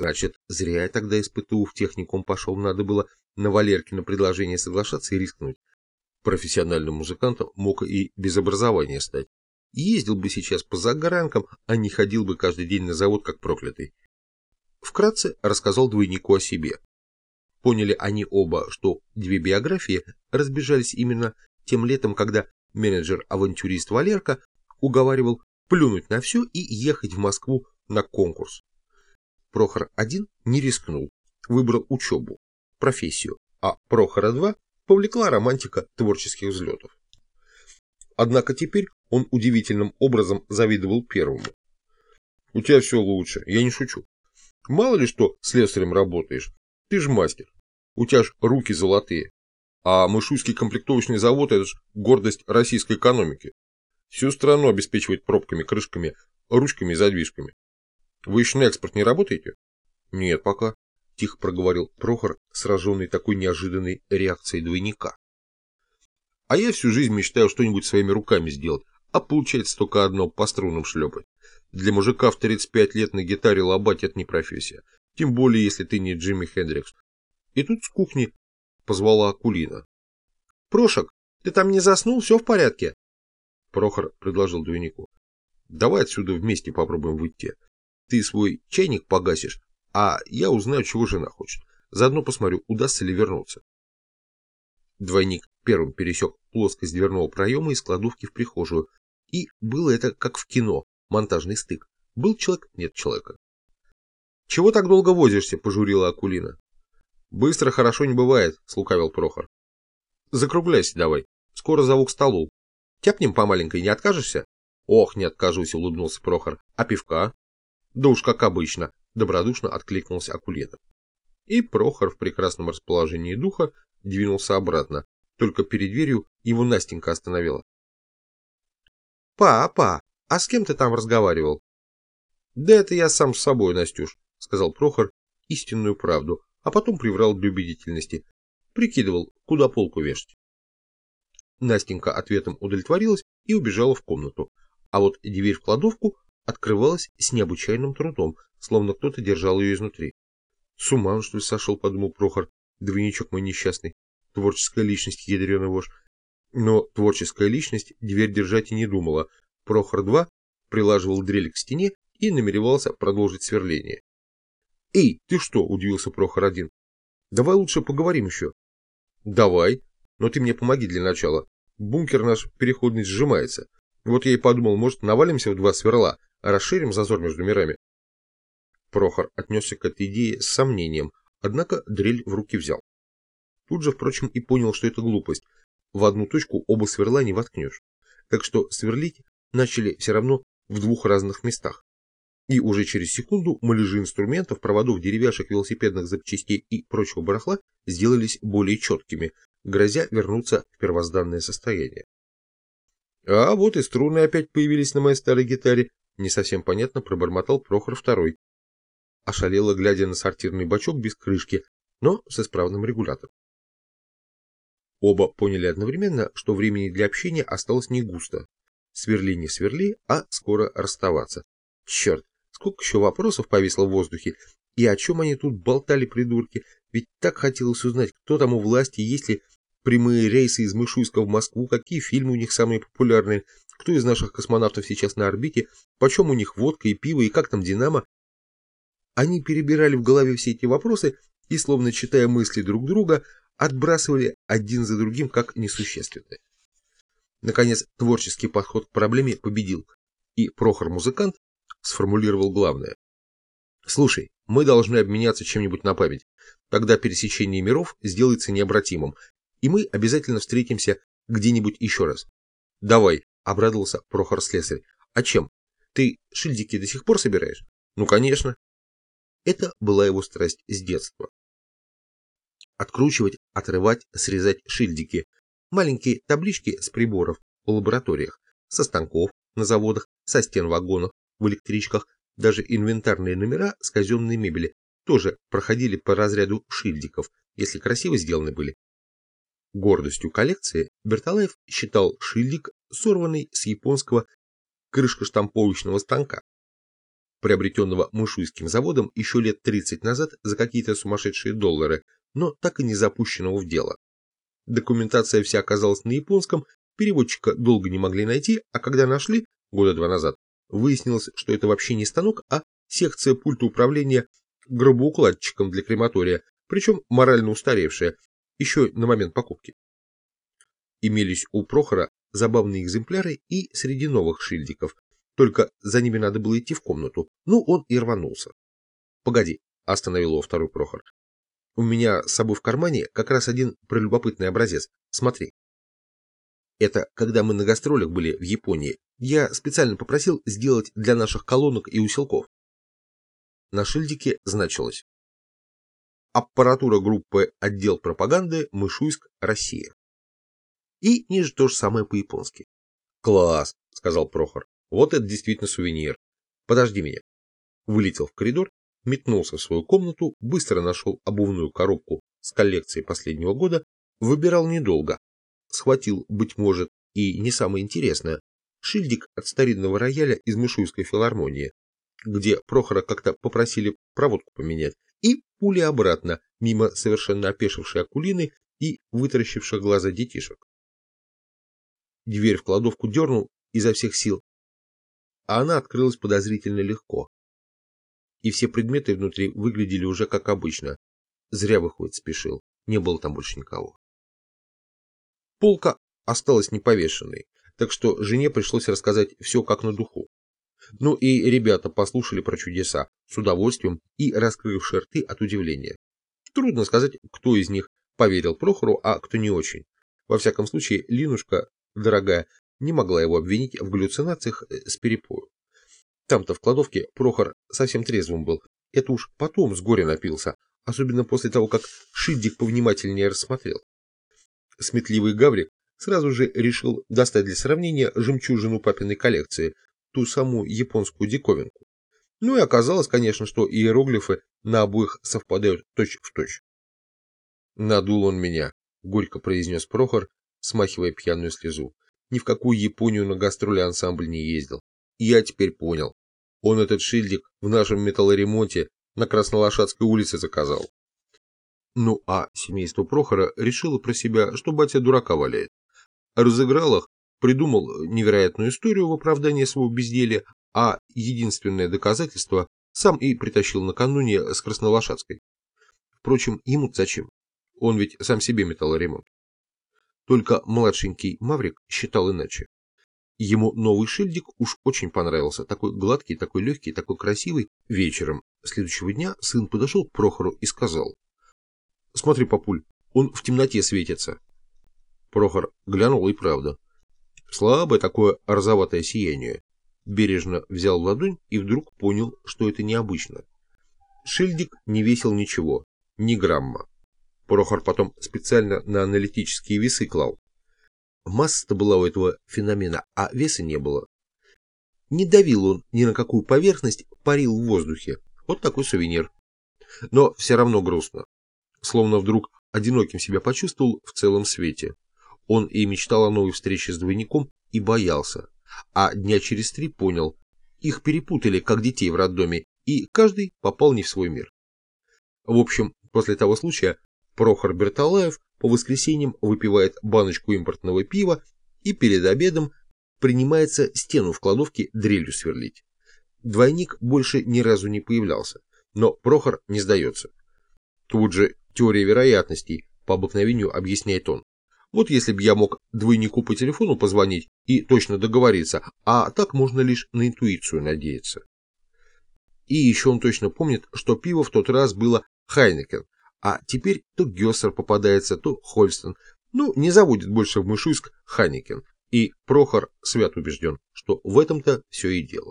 Значит, зря я тогда из в техникум пошел, надо было на Валеркино предложение соглашаться и рискнуть. Профессиональным музыкантом мог и без образования стать. Ездил бы сейчас по загранкам, а не ходил бы каждый день на завод как проклятый. Вкратце рассказал двойнику о себе. Поняли они оба, что две биографии разбежались именно тем летом, когда менеджер-авантюрист Валерка уговаривал плюнуть на все и ехать в Москву на конкурс. Прохор-1 не рискнул, выбрал учебу, профессию, а Прохора-2 повлекла романтика творческих взлетов. Однако теперь он удивительным образом завидовал первому. «У тебя все лучше, я не шучу. Мало ли что слесарем работаешь, ты ж мастер, у тебя ж руки золотые. А Мышуйский комплектовочный завод – это ж гордость российской экономики. Всю страну обеспечивает пробками, крышками, ручками и задвижками. Вы еще на экспорт не работаете? Нет пока, тихо проговорил Прохор, сраженный такой неожиданной реакцией двойника. А я всю жизнь мечтаю что-нибудь своими руками сделать, а получается только одно по струнам шлепать. Для мужика в 35 лет на гитаре лобать это не профессия, тем более если ты не Джимми Хендрикс. И тут с кухни позвала Акулина. «Прошек, ты там не заснул? Все в порядке?» Прохор предложил двойнику. «Давай отсюда вместе попробуем выйти. Ты свой чайник погасишь, а я узнаю, чего жена хочет. Заодно посмотрю, удастся ли вернуться». Двойник первым пересек плоскость дверного проема из кладовки в прихожую. И было это как в кино, монтажный стык. Был человек, нет человека. «Чего так долго возишься?» – пожурила Акулина. «Быстро хорошо не бывает», – слукавил Прохор. «Закругляйся давай. Скоро зову к столу. Тяпнем по маленькой, не откажешься?» «Ох, не откажусь», – улыбнулся Прохор. «А пивка?» «Да уж как обычно», – добродушно откликнулся Акулина. И Прохор в прекрасном расположении духа двинулся обратно. Только перед дверью его Настенька остановила. «Папа, а с кем ты там разговаривал?» «Да это я сам с собой, Настюш», — сказал Прохор истинную правду, а потом приврал для убедительности. Прикидывал, куда полку вешать. Настенька ответом удовлетворилась и убежала в комнату, а вот дверь в кладовку открывалась с необычайным трудом, словно кто-то держал ее изнутри. «С ума он, что ли, сошел?» — подумал Прохор. «Двойничок мой несчастный. Творческая личность, ядреный вож». Но творческая личность дверь держать и не думала. Прохор-2 прилаживал дрель к стене и намеревался продолжить сверление. «Эй, ты что?» – удивился Прохор-1. «Давай лучше поговорим еще». «Давай, но ты мне помоги для начала. Бункер наш переходный сжимается. Вот я и подумал, может, навалимся в два сверла, расширим зазор между мирами». Прохор отнесся к этой идее с сомнением, однако дрель в руки взял. Тут же, впрочем, и понял, что это глупость. В одну точку оба сверла не воткнешь. Так что сверлить начали все равно в двух разных местах. И уже через секунду муляжи инструментов, проводов, деревяшек, велосипедных запчастей и прочего барахла сделались более четкими, грозя вернуться в первозданное состояние. А вот и струны опять появились на моей старой гитаре, не совсем понятно пробормотал Прохор второй. Ошалело, глядя на сортирный бачок без крышки, но с исправным регулятором. Оба поняли одновременно, что времени для общения осталось не густо. Сверли не сверли, а скоро расставаться. Черт, Сколько еще вопросов повисло в воздухе, и о чем они тут болтали, придурки? Ведь так хотелось узнать, кто там у власти, есть ли прямые рейсы из Мышуйска в Москву, какие фильмы у них самые популярные, кто из наших космонавтов сейчас на орбите, почем у них водка и пиво, и как там Динамо. Они перебирали в голове все эти вопросы и, словно читая мысли друг друга, отбрасывали один за другим как несущественные. Наконец, творческий подход к проблеме победил, и Прохор-музыкант сформулировал главное. Слушай, мы должны обменяться чем-нибудь на память. Тогда пересечение миров сделается необратимым, и мы обязательно встретимся где-нибудь еще раз. Давай, обрадовался Прохор Слесарь. А чем? Ты шильдики до сих пор собираешь? Ну, конечно. Это была его страсть с детства. Откручивать, отрывать, срезать шильдики. Маленькие таблички с приборов в лабораториях, со станков, на заводах, со стен вагонов, в электричках, даже инвентарные номера с казенной мебели тоже проходили по разряду шильдиков, если красиво сделаны были. Гордостью коллекции Берталаев считал шильдик, сорванный с японского крышкоштамповочного станка. приобретенного Мышуйским заводом еще лет 30 назад за какие-то сумасшедшие доллары, но так и не запущенного в дело. Документация вся оказалась на японском, переводчика долго не могли найти, а когда нашли, года два назад, выяснилось, что это вообще не станок, а секция пульта управления гробоукладчиком для крематория, причем морально устаревшая, еще на момент покупки. Имелись у Прохора забавные экземпляры и среди новых шильдиков, только за ними надо было идти в комнату. Ну, он и рванулся. «Погоди», — остановил его второй Прохор. «У меня с собой в кармане как раз один прелюбопытный образец. Смотри». Это когда мы на гастролях были в Японии. Я специально попросил сделать для наших колонок и усилков. На шильдике значилось Аппаратура группы «Отдел пропаганды Мышуйск, Россия». И ниже то же самое по-японски. «Класс», — сказал Прохор. «Вот это действительно сувенир. Подожди меня». Вылетел в коридор, метнулся в свою комнату, быстро нашел обувную коробку с коллекцией последнего года, выбирал недолго. Схватил, быть может, и не самое интересное, шильдик от старинного рояля из Мышуйской филармонии, где Прохора как-то попросили проводку поменять, и пули обратно, мимо совершенно опешившей Акулины и вытаращивших глаза детишек. Дверь в кладовку дернул изо всех сил, а она открылась подозрительно легко. И все предметы внутри выглядели уже как обычно. Зря, выходит, спешил. Не было там больше никого. Полка осталась неповешенной, так что жене пришлось рассказать все как на духу. Ну и ребята послушали про чудеса с удовольствием и раскрывши рты от удивления. Трудно сказать, кто из них поверил Прохору, а кто не очень. Во всяком случае, Линушка, дорогая, не могла его обвинить в галлюцинациях э, с перепою. Там-то в кладовке Прохор совсем трезвым был. Это уж потом с горя напился, особенно после того, как Шильдик повнимательнее рассмотрел. Сметливый Гаврик сразу же решил достать для сравнения жемчужину папиной коллекции, ту самую японскую диковинку. Ну и оказалось, конечно, что иероглифы на обоих совпадают точь в точь. «Надул он меня», — горько произнес Прохор, смахивая пьяную слезу. «Ни в какую Японию на гастроли ансамбль не ездил. И я теперь понял. Он этот шильдик в нашем металлоремонте на Краснолошадской улице заказал». Ну а семейство Прохора решило про себя, что батя дурака валяет. Разыграл их придумал невероятную историю в оправдание своего безделия, а единственное доказательство сам и притащил накануне с Краснолошадской. Впрочем, ему зачем? Он ведь сам себе металлоремонт. Только младшенький Маврик считал иначе. Ему новый шильдик уж очень понравился, такой гладкий, такой легкий, такой красивый. Вечером следующего дня сын подошел к Прохору и сказал, «Смотри, папуль, он в темноте светится». Прохор глянул и правда. Слабое такое розоватое сияние. Бережно взял ладонь и вдруг понял, что это необычно. Шильдик не весил ничего, ни грамма. Прохор потом специально на аналитические весы клал. Масса-то была у этого феномена, а веса не было. Не давил он ни на какую поверхность, парил в воздухе. Вот такой сувенир. Но все равно грустно. Словно вдруг одиноким себя почувствовал в целом свете. Он и мечтал о новой встрече с двойником и боялся. А дня через три понял, их перепутали, как детей в роддоме, и каждый попал не в свой мир. В общем, после того случая Прохор Берталаев по воскресеньям выпивает баночку импортного пива и перед обедом принимается стену в кладовке дрелью сверлить. Двойник больше ни разу не появлялся, но Прохор не сдается. Тут же теория вероятностей по обыкновению объясняет он. Вот если бы я мог двойнику по телефону позвонить и точно договориться, а так можно лишь на интуицию надеяться. И еще он точно помнит, что пиво в тот раз было Хайнекен, а теперь то Гессер попадается, то Хольстон. Ну, не заводит больше в Мышуйск Хайнекен. И Прохор свят убежден, что в этом-то все и дело.